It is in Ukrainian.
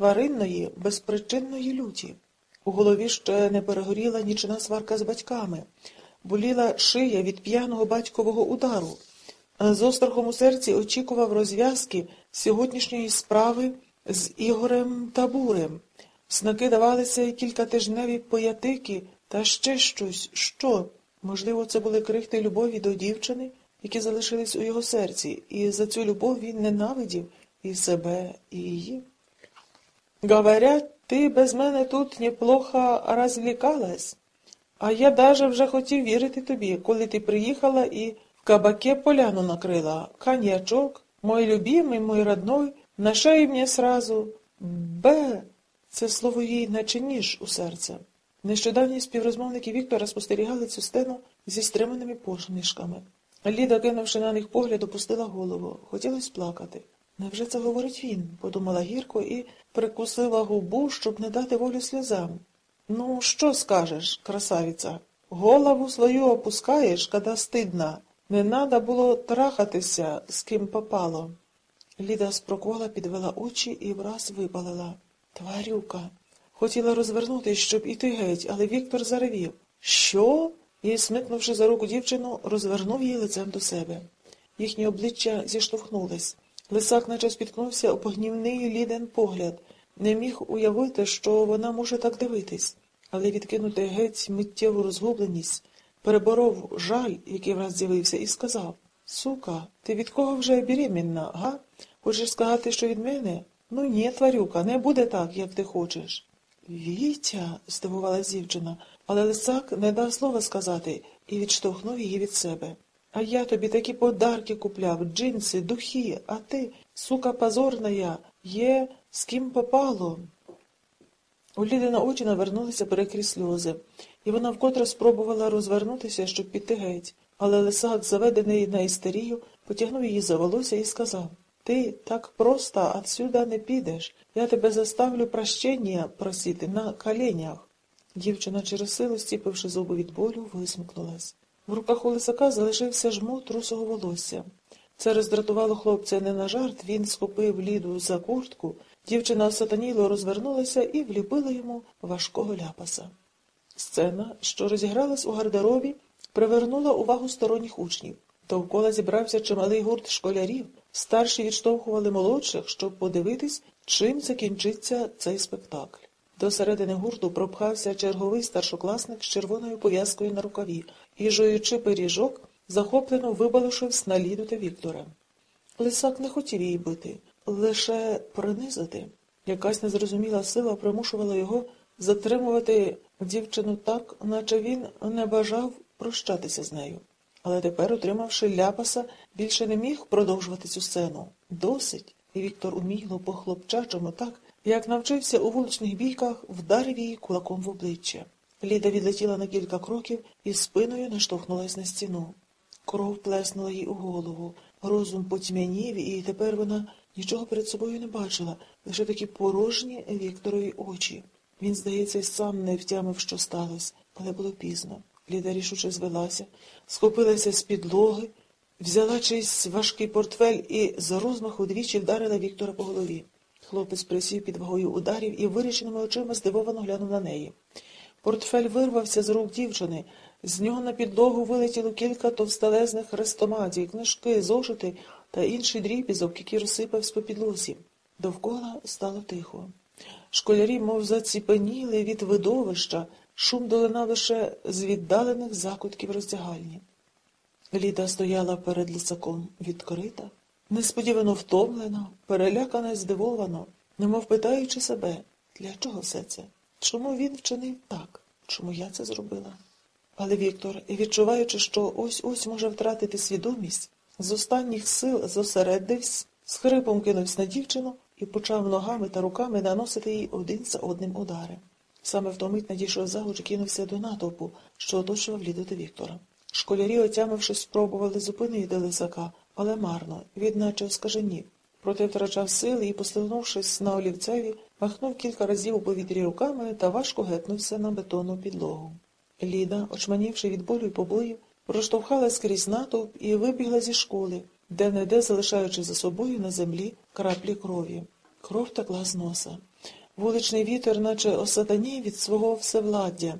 тваринної, безпричинної люті. У голові ще не перегоріла нічна сварка з батьками, боліла шия від п'яного батькового удару. З острахом у серці очікував розв'язки сьогоднішньої справи з Ігорем Табурем. Снаки давалися й кількатижневі поятики та ще щось. Що? Можливо, це були крихти любові до дівчини, які залишились у його серці, і за цю любов він ненавидів і себе, і її. Говорять, ти без мене тут неплохо розвлікалась, а я даже вже хотів вірити тобі, коли ти приїхала і в кабаке поляну накрила. Коньячок, мой любимый, мой родной, на шею мені сразу. Б. Це слово їй наче ніж у серце. Нещодавні співрозмовники Віктора спостерігали цю сцену зі стриманими посмішками. Ліда, кинувши на них погляд, опустила голову. Хотілося плакати. Невже це говорить він? подумала гірко і прикусила губу, щоб не дати волю сльозам. Ну, що скажеш, красавіця? Голову свою опускаєш, коли стидна. Не надо було трахатися, з ким попало. Ліда спроквола, підвела очі і враз випалила. Тварюка. Хотіла розвернутись, щоб іти геть, але Віктор заревів. Що? І, смикнувши за руку дівчину, розвернув її лицем до себе. Їхні обличчя зіштовхнулись. Лисак наче спіткнувся у погнівний ліден погляд. Не міг уявити, що вона може так дивитись, але відкинути геть миттєву розгубленість, переборов жаль, який враз з'явився, і сказав Сука, ти від кого вже беременна, га? Хочеш сказати, що від мене? Ну ні, тварюка, не буде так, як ти хочеш. Вітя, здивувалась дівчина, але лисак не дав слова сказати і відштовхнув її від себе. А я тобі такі подарки купляв, джинси, духи, а ти, сука позорна я, є з ким попало. У Ліди на очі навернулися перекрі сльози, і вона вкотре спробувала розвернутися, щоб піти геть. Але лисак, заведений на істерію, потягнув її за волосся і сказав Ти так просто отсюда не підеш. Я тебе заставлю прощення просити на коленях. Дівчина через силу, стіпивши зуби від болю, висмикнулась. В руках у лисака залишився жмут русого волосся. Це роздратувало хлопця не на жарт, він схопив ліду за куртку, дівчина осатаніло розвернулася і вліпила йому важкого ляпаса. Сцена, що розігралась у гардеробі, привернула увагу сторонніх учнів. Довкола зібрався чималий гурт школярів. Старші відштовхували молодших, щоб подивитись, чим закінчиться цей спектакль. До середини гурту пропхався черговий старшокласник з червоною пов'язкою на рукаві і, жуючи пиріжок, захоплено вибалушив сналіду та Віктора. Лисак не хотів її бити, лише принизити. Якась незрозуміла сила примушувала його затримувати дівчину так, наче він не бажав прощатися з нею. Але тепер, отримавши ляпаса, більше не міг продовжувати цю сцену. Досить. І Віктор уміло по хлопчачому так, як навчився у вуличних бійках, вдарив її кулаком в обличчя. Ліда відлетіла на кілька кроків і спиною наштовхнулась на стіну. Кров плеснула їй у голову, розум потьмянів, і тепер вона нічого перед собою не бачила, лише такі порожні Вікторові очі. Він, здається, сам не втямив, що сталося, але було пізно. Ліда рішуче звелася, схопилася з підлоги, взяла чийсь важкий портфель і з розмаху двічі вдарила Віктора по голові. Хлопець присів під вагою ударів і вирішеними очима здивовано глянув на неї. Портфель вирвався з рук дівчини. З нього на підлогу вилетіло кілька товстелезних хрестоматій, книжки, зошити та інший дрібізок, який розсипався по підлозі. Довкола стало тихо. Школярі, мов заціпеніли від видовища, шум долинав лише з віддалених закутків роздягальні. Ліда стояла перед лисаком відкрита, несподівано втомлена, перелякана й здивовано, немов питаючи себе, для чого все це? Чому він вчинив так? Чому я це зробила? Але Віктор, відчуваючи, що ось ось може втратити свідомість, з останніх сил зосередився, з хрипом кинувся на дівчину і почав ногами та руками наносити їй один за одним удари. Саме в ту мить надійшов загуч і кинувся до натовпу, що оточував Ліду Віктора. Школярі, отямившись, спробували зупинити лисака, але марно, він наче оскаженів. Проте втрачав сили і, послигнувшись на олівцеві, махнув кілька разів у повітрі руками та важко гепнувся на бетонну підлогу. Ліда, очманівши від болю й побоїв, проштовхала скрізь натовп і вибігла зі школи, де-не-де залишаючи за собою на землі краплі крові. Кров текла з носа. Вуличний вітер, наче осатанів від свого всевладдя.